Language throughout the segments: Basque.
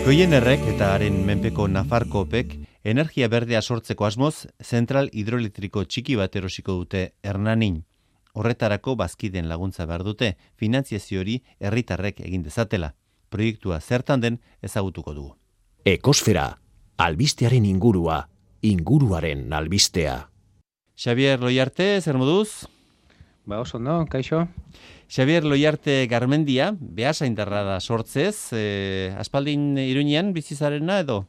Goienerrek eta haren menpeko Nafarkopek energia berdea sortzeko asmoz zentral hidroelektriko txiki bat erosiko dute Hernanin. Horretarako bazkiden laguntza behar dute, finantziazio hori herritarrek egin dezatela. Proiektua zertan den ezagutuko dugu. Ekosfera, albistearen ingurua, inguruaren albistea. Xavier Loiarte, zer moduz? Ba, oso ondo, kaixo? Xavier Loiarte Garmendia, behasa indarra da sortzez, e, aspaldin iruñean bizizarena edo?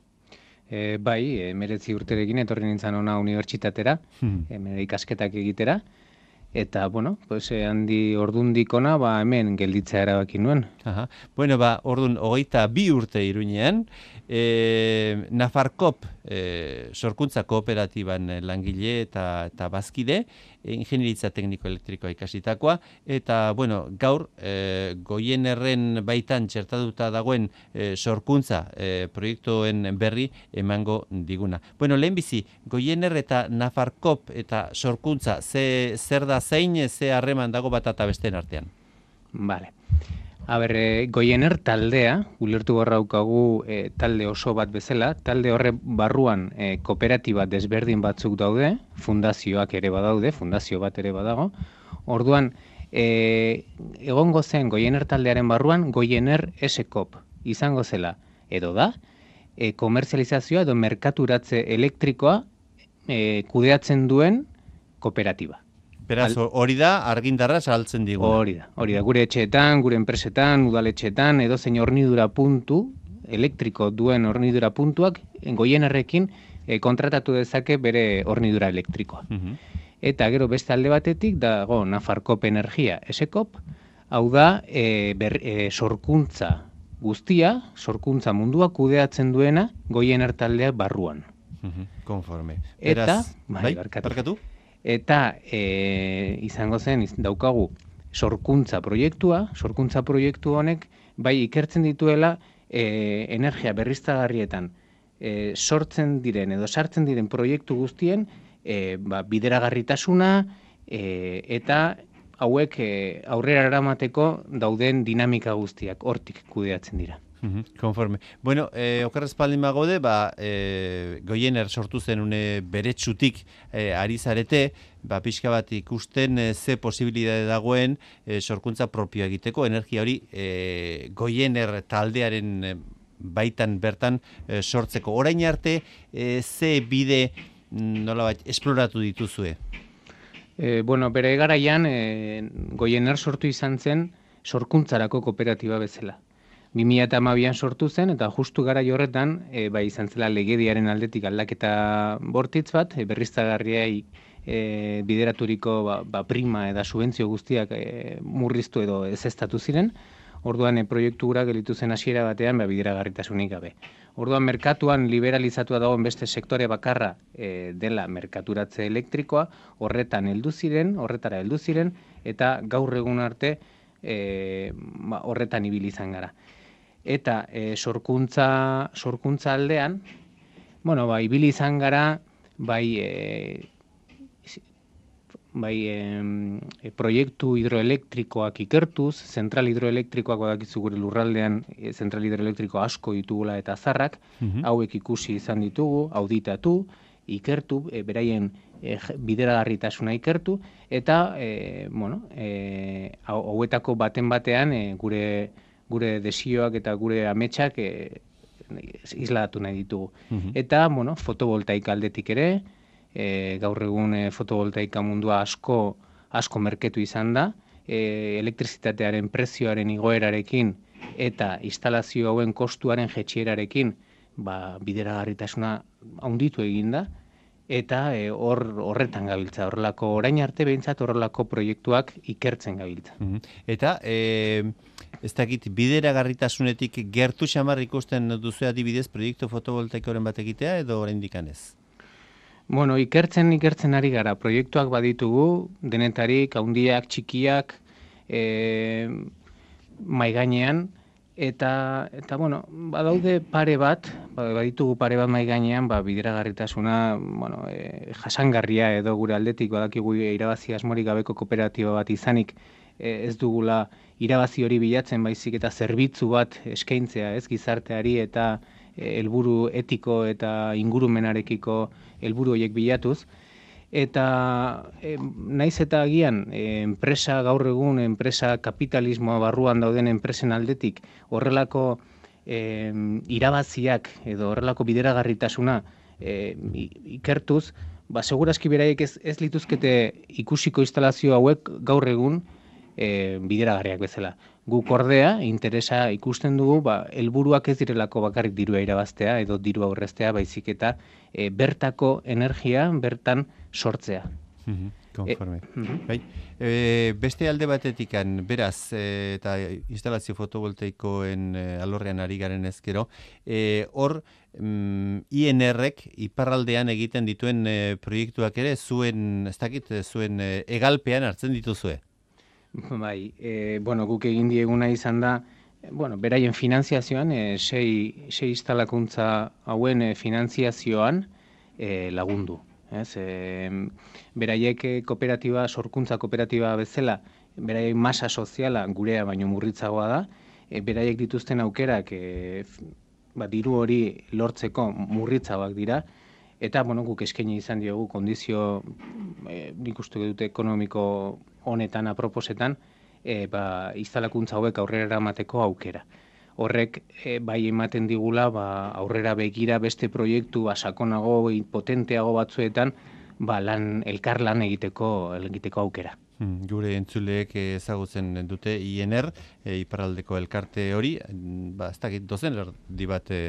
E, bai, e, meretzi urterekin etorri nintzen ona unibertsitatera, hmm. ikasketak egitera, eta, bueno, pues, handi ordundikona, ba, hemen gelditzea erabaki nuen. Aha. Bueno, ba, ordun, hogeita bi urte iruñean, e, Nafarkop e, sorkuntza kooperatiban langile eta, eta bazkide, ingenieritza tekniko elektrikoa ikasitakoa, eta, bueno, gaur, e, goien erren baitan txertatuta dagoen e, sorkuntza e, proiektuen berri emango diguna. Bueno, lehenbizi, goien eta Nafarkop eta sorkuntza, ze, zer da zein, ze harreman dago bat eta besteen artean? Vale. Aber, e, goiener taldea, ulertu barraukagu e, talde oso bat bezala, talde horre barruan e, kooperatiba desberdin batzuk daude, fundazioak ere badaude, fundazio bat ere badago. Orduan, e, egongo zen goiener taldearen barruan, goiener esekop izango zela, edo da, e, komerzializazioa edo merkaturatze elektrikoa e, kudeatzen duen kooperatiba. Beraz, hori da, argindarra saltzen digu. Hori da, hori da, gure etxeetan, gure enpresetan, udaletxeetan, edo zein hornidura puntu, elektriko duen hornidura puntuak, goien errekin, eh, kontratatu dezake bere hornidura elektrikoa. Mhm. Eta gero beste alde batetik, dago Nafarkop Energia esekop, hau da, e, ber, e, sorkuntza guztia, sorkuntza mundua kudeatzen duena goien ertaldea barruan. Mhm, konforme. Beraz, Eta, bai, bai barkatu eta e, izango zen daukagu sorkuntza proiektua, sorkuntza proiektu honek bai ikertzen dituela e, energia berriztagarrietan e, sortzen diren edo sartzen diren proiektu guztien e, ba, bideragarritasuna e, eta hauek e, aurrera eramateko dauden dinamika guztiak hortik kudeatzen dira. Konforme. Bueno, eh, okerrez paldin bagode, ba, eh, goiener sortu zen une beretsutik eh, ari zarete, ba, pixka bat ikusten eh, ze posibilitate dagoen eh, sorkuntza propio egiteko, energia hori eh, goiener taldearen baitan bertan eh, sortzeko. Orain arte, eh, ze bide mm, nola bat, esploratu dituzue? Eh, bueno, bere garaian, eh, goiener sortu izan zen sorkuntzarako kooperatiba bezala. 2012an sortu zen eta justu gara horretan e, bai izan zela legediaren aldetik aldaketa bortitz bat e, berriztagarriai e, bideraturiko ba, ba prima eta subentzio guztiak e, murriztu edo ez estatu ziren. Orduan e, proiektu gura gelitu zen hasiera batean ba bideragarritasunik gabe. Orduan merkatuan liberalizatua dagoen beste sektore bakarra e, dela merkaturatze elektrikoa, horretan heldu ziren, horretara heldu ziren eta gaur egun arte e, ba, horretan ibili izan gara eta e, sorkuntza, sorkuntza aldean, bueno, bai, ibili izan gara, bai, e, bai e, proiektu hidroelektrikoak ikertuz, zentral hidroelektrikoak badakizu gure lurraldean, e, zentral hidroelektriko asko ditugula eta zarrak, mhm. hauek ikusi izan ditugu, auditatu, ikertu, e, beraien e, bideragarritasuna ikertu, eta, e, bueno, e, hauetako baten batean e, gure gure desioak eta gure ametsak e, isladatu nahi ditugu. Mhm. Eta, bueno, fotovoltaika aldetik ere, e, gaur egun e, fotovoltaika mundua asko asko merketu izan da, e, elektrizitatearen prezioaren igoerarekin eta instalazio hauen kostuaren jetxierarekin ba, bideragarritasuna haunditu egin da, eta e, hor horretan gabiltza, horrelako orain arte behintzat horrelako proiektuak ikertzen gabiltza. Mhm. Eta, e, ez dakit, bideragarritasunetik gertu xamar ikusten duzu adibidez proiektu fotovoltaikoren bat egitea edo orain dikanez? Bueno, ikertzen ikertzen ari gara, proiektuak baditugu, denetarik, haundiak, txikiak, e, maiganean, eta, eta bueno, badaude pare bat, ba, baditugu pare bat mai gainean, ba, bideragarritasuna, bueno, e, jasangarria edo gure aldetik badakigu irabazi asmorik gabeko kooperatiba bat izanik, ez dugula irabazi hori bilatzen baizik eta zerbitzu bat eskaintzea, ez gizarteari eta helburu etiko eta ingurumenarekiko helburu horiek bilatuz eta e, naiz eta agian enpresa gaur egun enpresa kapitalismoa barruan dauden enpresen aldetik horrelako e, irabaziak edo horrelako bideragarritasuna e, ikertuz ba segurazki beraiek ez ez lituzkete ikusiko instalazio hauek gaur egun e, bideragarriak bezala. Guk ordea, interesa ikusten dugu, ba, helburuak ez direlako bakarrik dirua irabaztea edo dirua aurreztea, baizik eta e, bertako energia bertan sortzea. Mhm, konforme. E, e, beste alde batetikan, beraz, e, eta instalazio fotovoltaikoen e, alorrean ari garen ezkero, e, hor, mm, INR-ek iparraldean egiten dituen e, proiektuak ere, zuen, ez dakit, zuen e, egalpean hartzen dituzue? Bai, e, bueno, guk egin dieguna izan da, bueno, beraien finanziazioan, e, sei, sei instalakuntza hauen e, finanziazioan e, lagundu. Ez, e, beraiek kooperatiba, sorkuntza kooperatiba bezala, beraiek masa soziala gurea baino murritzagoa da, e, beraiek dituzten aukerak e, ba, diru hori lortzeko murritzagoak dira, eta bueno, guk eskaini izan diogu kondizio e, nik uste dute ekonomiko honetan aproposetan e, ba, instalakuntza hauek aurrera eramateko aukera. Horrek e, bai ematen digula ba, aurrera begira beste proiektu basakonago, potenteago batzuetan ba, lan, elkar lan egiteko, egiteko aukera. Hmm, gure entzuleek ezagutzen dute INR, e, iparaldeko elkarte hori, ba, ez dakit dozen erdi bat e,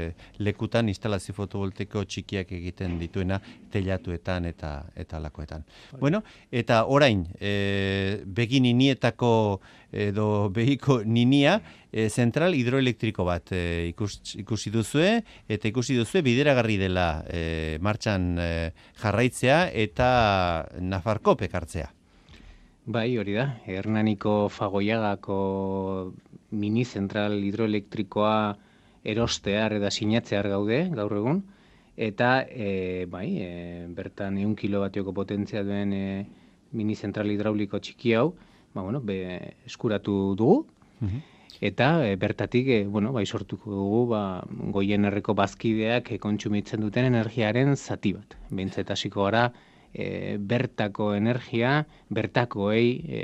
lekutan instalazio fotovolteko txikiak egiten dituena telatuetan eta eta lakoetan. Bueno, eta orain, e, begin inietako edo behiko ninia, e, zentral hidroelektriko bat e, ikusi duzue, eta ikusi duzue bideragarri dela e, martxan e, jarraitzea eta Nafarko pekartzea. Bai, hori da. Hernaniko fagoiagako mini zentral hidroelektrikoa erostear eta sinatzear gaude, gaur egun. Eta, e, bai, e, bertan eun kilobatioko potentzia duen e, mini zentral hidrauliko txiki hau, ba, bueno, be, eskuratu dugu. Mhm. Eta e, bertatik, e, bueno, bai, sortuko dugu, ba, goien erreko bazkideak e, kontsumitzen duten energiaren zati bat. Bintzet hasiko gara, e, bertako energia, bertakoei e,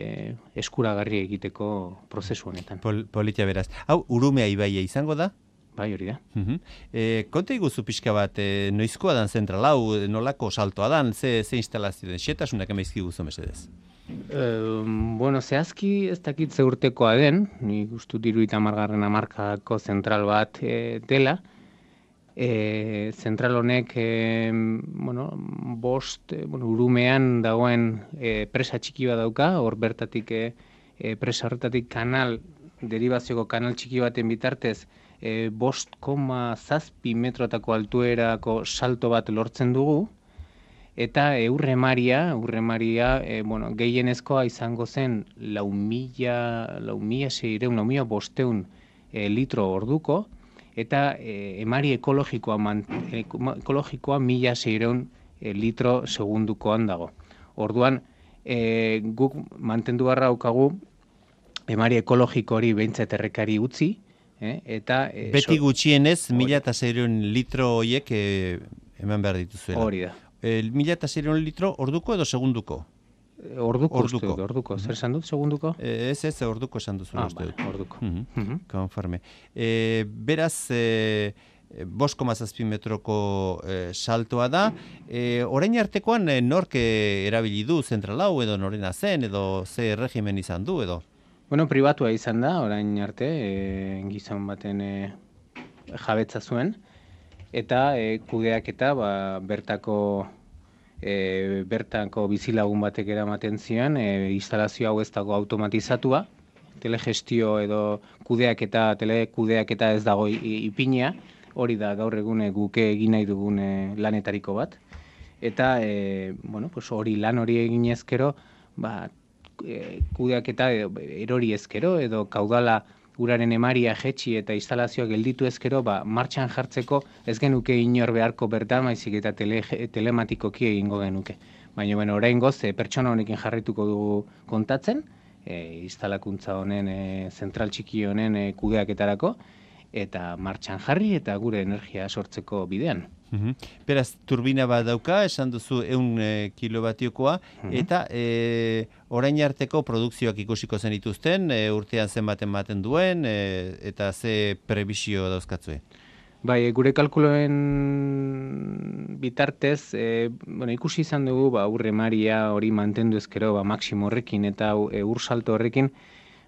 eskuragarri egiteko prozesu honetan. Pol, politia beraz. Hau, urumea ibaia izango da? Bai, hori da. Uh -huh. e, konta iguzu pixka bat, e, noizkoa dan zentral, hau, nolako saltoa dan, ze, ze instalazio den, xetasunak emaizki guzu mesedez? E, bueno, zehazki ez dakit ze urtekoa den, ni guztu diru eta margarren amarkako zentral bat e, dela, e, zentral honek e, bueno, bost, e, bueno, urumean dagoen e, presa txiki bat dauka, hor bertatik e, presa horretatik kanal, derivazioko kanal txiki baten bitartez, e, bost koma zazpi metrotako altuerako salto bat lortzen dugu, eta e, urremaria, urremaria, e, bueno, gehienezkoa izango zen lau mila, lau mila seireun, lau mila bosteun e, litro orduko, eta e, emari ekologikoa, man, ekologikoa mila zeireun e, litro segundukoan dago. Orduan, e, guk mantendu barra aukagu emari ekologiko hori behintzat errekari utzi, eh, eta... E, Beti gutxienez, mila eta zeireun litro horiek e, eman behar dituzuela. Hori da. E, mila eta zeireun litro orduko edo segunduko? Orduko, orduko. Uste, orduko. Zer esan dut, segunduko? E, ez, ez, orduko esan duzu. Ah, bai, orduko. Mm -hmm. Konforme. E, beraz, e, bosko mazazpi metroko e, saltoa da. E, orain artekoan, e, nork erabili du zentralau edo norena zen, edo ze regimen izan du, edo? Bueno, pribatua izan da, orain arte, e, gizon baten e, jabetza zuen. Eta e, kudeak eta ba, bertako e, bertanko bizilagun batek eramaten zion, e, instalazio hau ez dago automatizatua, telegestio edo kudeak eta telekudeak eta ez dago ipinea, hori da gaur egune guke egin nahi dugun e, lanetariko bat. Eta e, bueno, pues hori lan hori egin ezkero, ba, e, kudeak eta erori ezkero edo kaudala uraren emaria jetxi eta instalazioa gelditu ezkero, ba, martxan jartzeko ez genuke inor beharko bertan, maizik eta tele, telematikoki egingo genuke. Baina, bueno, orain goz, pertsona honekin jarrituko dugu kontatzen, e, instalakuntza honen, e, zentral txiki honen e, kudeaketarako, eta martxan jarri eta gure energia sortzeko bidean. Mhm. Beraz, turbina bat dauka, esan duzu eun e, kilobatiokoa, mhm. eta e, orain arteko produkzioak ikusiko zen dituzten, e, urtean zenbaten baten duen, e, eta ze prebisio dauzkatzue? Bai, gure kalkuloen bitartez, e, bueno, ikusi izan dugu, ba, urre maria hori mantendu ezkero, ba, maksimo horrekin eta e, ur salto horrekin,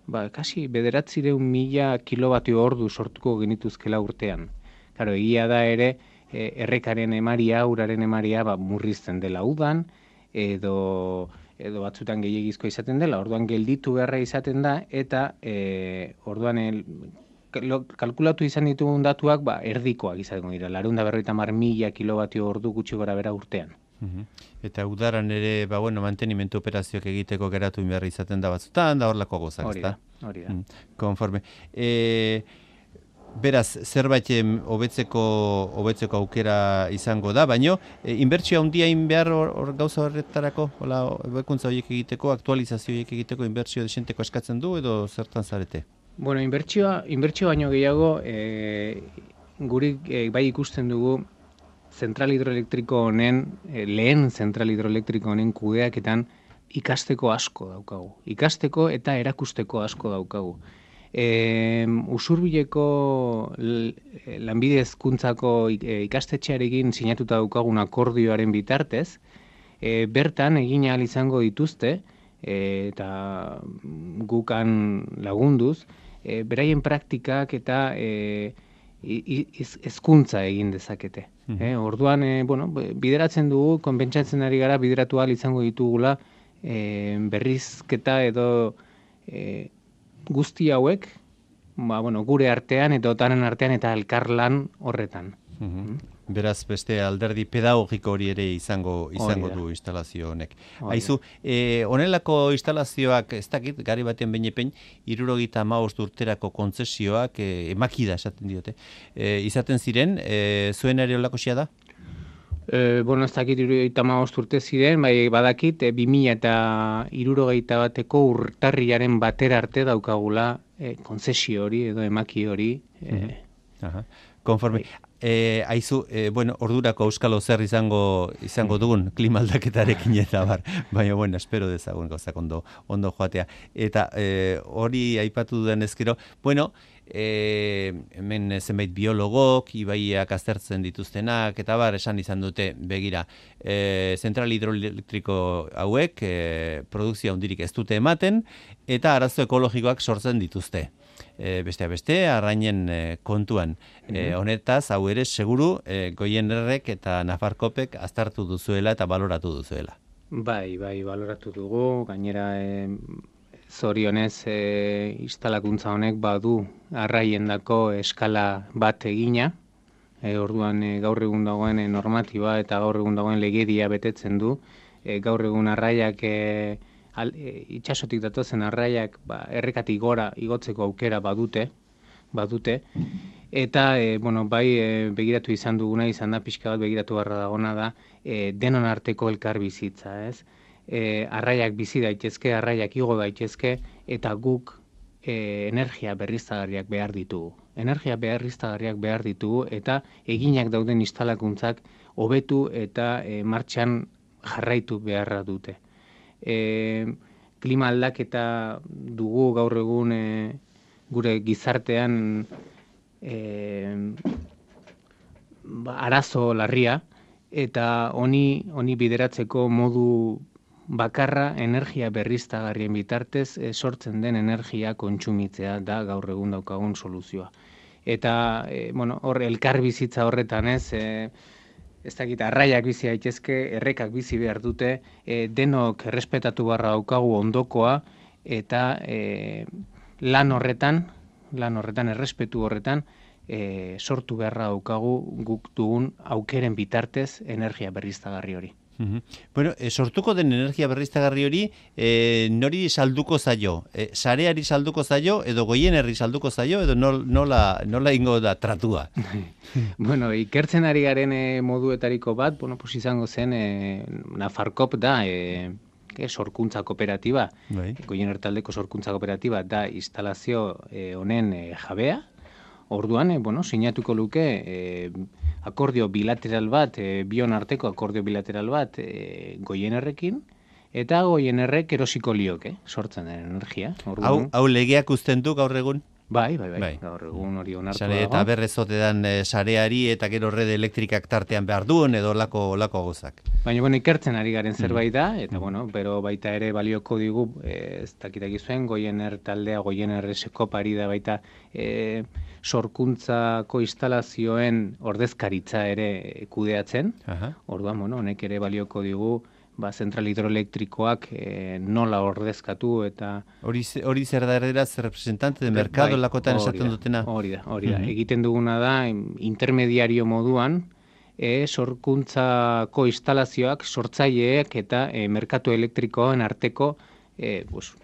ba, kasi bederatzireun mila kilobatio ordu sortuko genituzkela urtean. Karo, egia da ere, e, errekaren emaria, uraren emaria, ba, murrizten dela udan, edo edo batzutan gehiagizko izaten dela, orduan gelditu beharra izaten da, eta e, orduan el, kalkulatu izan ditugun datuak, ba, erdikoak izango dira, larun da berroita mar mila kilobatio ordu gutxi gora bera urtean. Eta udaran ere, ba, bueno, mantenimentu operazioak egiteko geratu inberri izaten da batzutan, da horlako gozak, hori da, hori da. Mm, konforme. E, beraz, zerbait hobetzeko hobetzeko aukera izango da, baino, e, inbertsio handia behar hor, gauza horretarako, hola, bekuntza horiek egiteko, aktualizazio horiek egiteko, inbertsio desenteko eskatzen du, edo zertan zarete? Bueno, inbertsioa, inbertsio baino gehiago, e, guri e, bai ikusten dugu zentral hidroelektriko honen, e, lehen zentral hidroelektriko honen kudeaketan ikasteko asko daukagu. Ikasteko eta erakusteko asko daukagu. E, usurbileko lanbide ezkuntzako ikastetxearekin sinatuta daukagun akordioaren bitartez, e, bertan egin izango dituzte, e, eta gukan lagunduz, e, beraien praktikak eta e, hezkuntza egin dezakete. Mm orduan, e, bueno, bideratzen dugu, konbentsatzen ari gara, bideratu izango ditugula e, berrizketa edo e, guzti hauek, ba, bueno, gure artean eta otanen artean eta elkarlan horretan. Mm Beraz beste alderdi pedagogiko hori ere izango izango du instalazio honek. Aizu, eh honelako instalazioak ez dakit gari baten beinepen 75 urterako kontzesioak eh emakida esaten diote. E, izaten ziren, eh zuen ere holakosia da? E, bueno, ez dakit irurogeita urte ziren, bai badakit, e, 2000 eta irurogeita bateko urtarriaren batera arte daukagula e, konzesio hori edo emaki hori. E, Aha. Konforme, E, aizu, e, bueno, ordurako euskalo zer izango izango dugun klima aldaketarekin eta bar, baina bueno, espero dezagun gozak ondo, ondo joatea. Eta e, hori aipatu duen ezkero, bueno, e, hemen zenbait biologok, ibaiak aztertzen dituztenak, eta bar, esan izan dute, begira, e, zentral hidroelektriko hauek, e, produkzio hundirik ez dute ematen, eta arazo ekologikoak sortzen dituzte e, beste beste arrainen e, kontuan. E, honetaz, hau ere, seguru, e, goien errek eta nafarkopek aztartu duzuela eta baloratu duzuela. Bai, bai, baloratu dugu, gainera e, zorionez e, instalakuntza honek badu arraiendako eskala bat egina, e, orduan e, gaur egun dagoen normatiba eta gaur egun dagoen legedia betetzen du, e, gaur egun arraiak e, al, e, itxasotik datozen arraiak ba, errekatik gora igotzeko aukera badute, badute, eta e, bueno, bai e, begiratu izan duguna, izan da pixka bat begiratu barra dagona da, e, denon arteko elkar bizitza, ez? E, arraiak bizi daitezke, arraiak igo daitezke, eta guk e, energia berriztagarriak behar ditugu. Energia berriztagarriak behar ditugu, eta eginak dauden instalakuntzak hobetu eta e, martxan jarraitu beharra dute e, klima aldaketa dugu gaur egun e, gure gizartean e, ba, arazo larria eta honi honi bideratzeko modu bakarra energia berriztagarrien bitartez e, sortzen den energia kontsumitzea da gaur egun daukagun soluzioa. Eta, e, bueno, hor, elkar bizitza horretan ez, e, ez dakit, arraiak bizi daitezke, errekak bizi behar dute, e, denok errespetatu barra daukagu ondokoa, eta e, lan horretan, lan horretan, errespetu horretan, e, sortu beharra daukagu guk dugun aukeren bitartez energia berriztagarri hori. Bueno, e, sortuko den energia berriztagarri hori e, nori salduko zaio? E, sareari salduko zaio edo goien herri salduko zaio edo nola, nola ingo da tratua? bueno, ikertzen ari garen moduetariko bat, bueno, pues izango zen e, Nafarkop da e, eh, sorkuntza kooperatiba, Bai. goien taldeko sorkuntza kooperatiba da instalazio honen eh, jabea, orduan, eh, bueno, sinatuko luke eh, akordio bilateral bat, eh, bion arteko akordio bilateral bat eh, goienerrekin, eta goienerrek erosiko lioke, sortzen den energia. Hau, hau legeak uzten du gaur egun? Bai, bai, bai, bai. gaur egun hori onartu Sare eta dago. berrezote dan eh, sareari eta gero red elektrikak tartean behar duen edo lako, lako gozak. Baina, bueno, ikertzen ari garen Mm. zerbait da, eta, bueno, pero baita ere balioko digu, eh, ez dakitak izuen, goiener taldea, goiener esekopari da baita, eh, sorkuntzako instalazioen ordezkaritza ere kudeatzen, Aha. orduan, bueno, honek ere balioko digu, ba, zentral hidroelektrikoak eh, nola ordezkatu eta Hori, hori zer da erderaz representante de mercado Bai, lakotan esaten dutena? Hori da, hori da. Mhm. Egiten duguna da, intermediario moduan, e, sorkuntzako instalazioak, sortzaileek eta e, merkatu elektrikoen arteko, e, pues,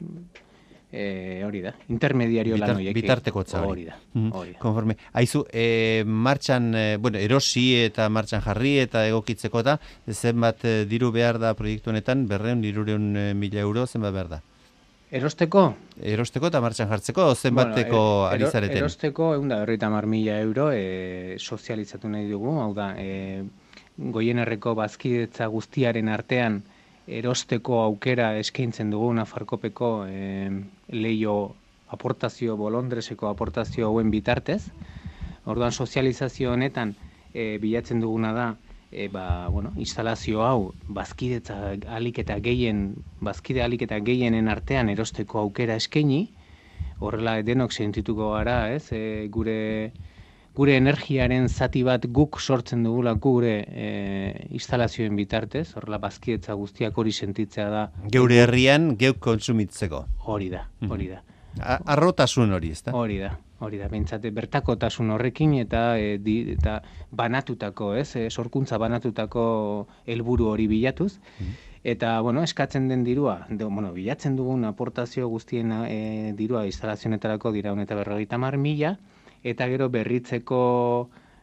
e, hori da, intermediario Bitar- lan horiek. bitartekotza hori. Hori da, Mhm. hori da. Konforme. Aizu, e, martxan, e, bueno, erosi eta martxan jarri eta egokitzeko da, zenbat e, diru behar da proiektu honetan, berreun, irureun e, mila euro, zenbat behar da? Erosteko? Erosteko eta martxan jartzeko, zenbateko Bueno, ari ero- zareten? Erosteko, egun da berroita mila euro, e, sozializatu nahi dugu, hau da, e, goienerreko bazkidetza guztiaren artean erosteko aukera eskaintzen dugu Nafarkopeko e, leio aportazio, bolondreseko aportazio hauen bitartez. Orduan sozializazio honetan e, bilatzen duguna da, e, ba, bueno, instalazio hau bazkidetza alik eta gehien, bazkide alik eta gehienen artean erosteko aukera eskaini, horrela denok sentituko gara, ez? E, gure gure energiaren zati bat guk sortzen dugula gure e, instalazioen bitartez, horrela bazkidetza guztiak hori sentitzea da Geure herrian, geuk kontsumitzeko. hori da, hori da. A- Arrotasun hori, ezta? Hori da, hori da, bentsate bertakotasun horrekin eta e, di, eta banatutako, ez, e, sorkuntza banatutako helburu hori bilatuz. Eta, bueno, eskatzen den dirua, de, bueno, bilatzen dugun aportazio guztien e, dirua instalazionetarako dira honeta berrogeita mar mila, eta gero berritzeko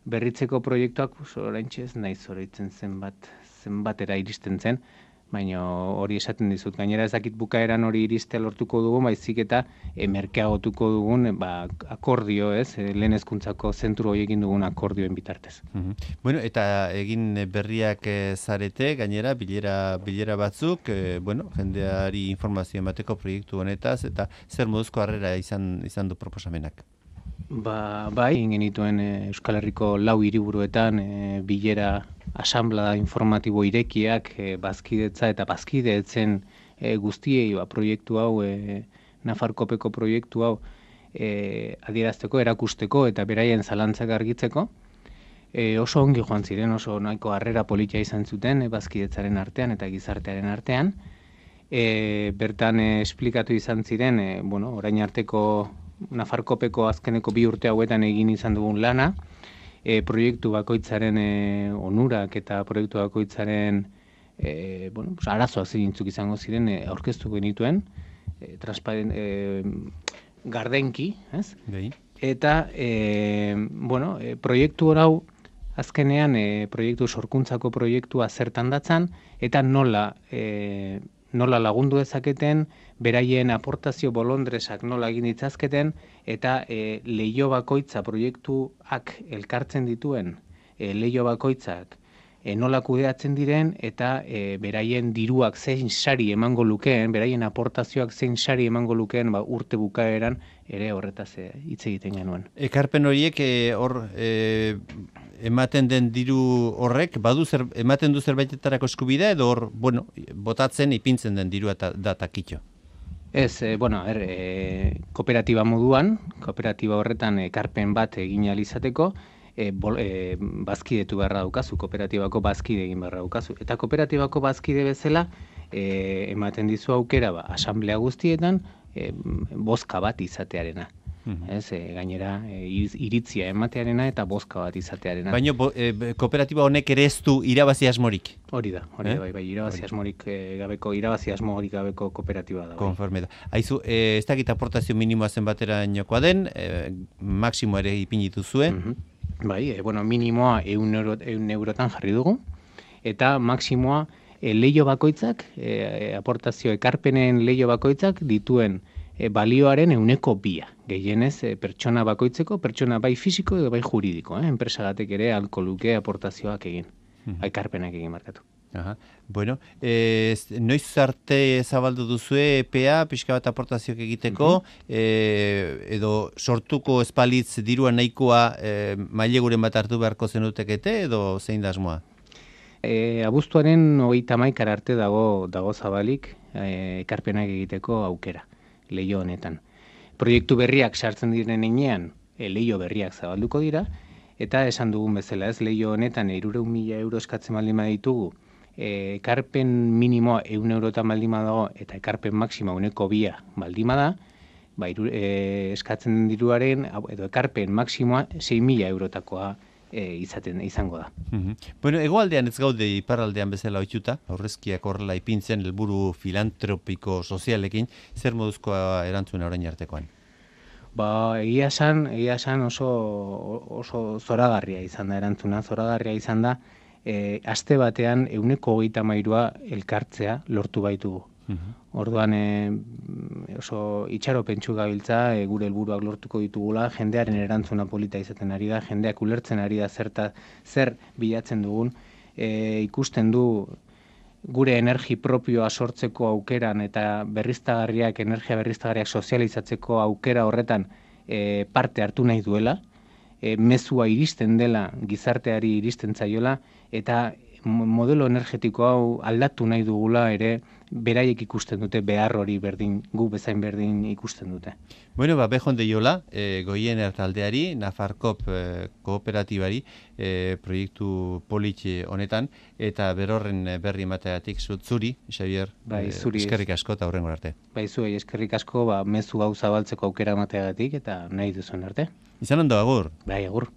berritzeko proiektuak oraintxe ez naiz oroitzen zenbat zenbatera iristen zen, baina hori esaten dizut. Gainera ez dakit bukaeran hori iriste lortuko dugu, baizik eta e, merkeagotuko dugun e, ba, akordio, ez, e, lehen hezkuntzako zentru horiekin dugun akordioen bitartez. Mhm. Bueno, eta egin berriak eh, zarete, gainera, bilera, bilera batzuk, eh, bueno, jendeari informazio emateko proiektu honetaz, eta zer moduzko harrera izan, izan du proposamenak. Ba, bai, genituen e, Euskal Herriko lau hiriburuetan e, bilera asamblea informatibo irekiak e, bazkidetza eta bazkideetzen e, guztiei ba, proiektu hau, e, Nafarkopeko proiektu hau e, adierazteko, erakusteko eta beraien zalantzak argitzeko. E, oso ongi joan ziren, oso nahiko harrera politia izan zuten e, bazkidetzaren artean eta gizartearen artean. E, bertan e, esplikatu izan ziren, e, bueno, orain arteko Nafarkopeko azkeneko bi urte hauetan egin izan dugun lana, e, proiektu bakoitzaren e, onurak eta proiektu bakoitzaren e, bueno, pues, arazoak zeintzuk izango ziren e, aurkeztu genituen, e, transparen, e, gardenki, ez? Bai. Eta, e, bueno, e, proiektu hau azkenean e, proiektu sorkuntzako proiektua zertan datzan, eta nola, e, nola lagundu dezaketen, beraien aportazio bolondresak nola egin ditzazketen, eta e, leio bakoitza proiektuak elkartzen dituen e, leio bakoitzak e, nola kudeatzen diren eta e, beraien diruak zein sari emango lukeen, beraien aportazioak zein sari emango lukeen ba, urte bukaeran ere horretaz e, hitz egiten genuen. Ekarpen horiek eh, hor eh, ematen den diru horrek badu zer, ematen du zerbaitetarako eskubidea edo hor, bueno, botatzen ipintzen den dirua ta, da takitxo. Ez, e, bueno, er, e, kooperatiba moduan, kooperatiba horretan ekarpen bat egin ahal izateko, e, bol, e, bazkidetu beharra daukazu, kooperatibako bazkide egin beharra daukazu. Eta kooperatibako bazkide bezala, e, ematen dizu aukera, ba, asamblea guztietan, e, bozka bat izatearena. Mhm. Ez, e, gainera, e, iritzia ematearena eta bozka bat izatearena. Baina eh, kooperatiba honek ere ez du irabazi asmorik. Hori da, hori Eh? da, bai, bai, irabazi asmorik e, gabeko, irabazi asmorik gabeko kooperatiba da. Bai. Konforme da. Aizu, eh, ez dakit aportazio minimoa zenbatera inokoa den, eh, maksimo ere ipini duzue. Mhm. Bai, e, bueno, minimoa eun, euro, eun eurotan jarri dugu, eta maksimoa e, leio bakoitzak, e, aportazio ekarpenen leio bakoitzak dituen e, balioaren euneko bia. Gehienez, e, pertsona bakoitzeko, pertsona bai fisiko edo bai juridiko, eh? enpresagatek ere alkoluke aportazioak egin, mm ekarpenak egin markatu. Aha. Bueno, e, noiz arte zabaldu duzue EPA, pixka bat aportazioak egiteko, e, edo sortuko espalitz dirua nahikoa e, maileguren bat hartu beharko zenutekete, edo zein da asmoa? E, abuztuaren hogeita maikara arte dago, dago zabalik ekarpenak egiteko aukera leio honetan. Proiektu berriak sartzen diren inean, e, leio berriak zabalduko dira, eta esan dugun bezala ez leio honetan erureun mila euro eskatzen baldin ditugu, e, ekarpen minimoa eun eurotan baldin dago, eta ekarpen maksima uneko bia baldin da, ba, e, eskatzen diruaren, edo ekarpen maksimoa 6.000 eurotakoa e, izaten izango da. Mm Bueno, egoaldean ez gaude iparraldean bezala ohituta, aurrezkiak horrela ipintzen helburu filantropiko sozialekin, zer moduzkoa erantzuna orain artekoan? Ba, egia san, egia san oso, oso zoragarria izan da erantzuna, zoragarria izan da, e, aste batean euneko hogeita mairua elkartzea lortu baitugu. Mhm. Orduan e, oso itxaro pentsu gabiltza e, gure helburuak lortuko ditugula, jendearen erantzuna polita izaten ari da, jendeak ulertzen ari da zerta zer bilatzen dugun, e, ikusten du gure energi propioa sortzeko aukeran eta berriztagarriak, energia berriztagarriak sozializatzeko aukera horretan e, parte hartu nahi duela, e, mezua iristen dela gizarteari iristen zaiola, eta modelo energetiko hau aldatu nahi dugula ere beraiek ikusten dute behar hori berdin gu bezain berdin ikusten dute. Bueno, ba bejon de jola, e, goien ertaldeari, Nafarkop e, kooperatibari e, proiektu politxe honetan eta berorren berri emateatik zuri, Xavier, bai, zuri eskerrik asko eta horrengo arte. Bai, zuei eskerrik asko, ba mezu hau zabaltzeko aukera emateagatik eta nahi duzuen arte. Izan handa agur. Bai, agur.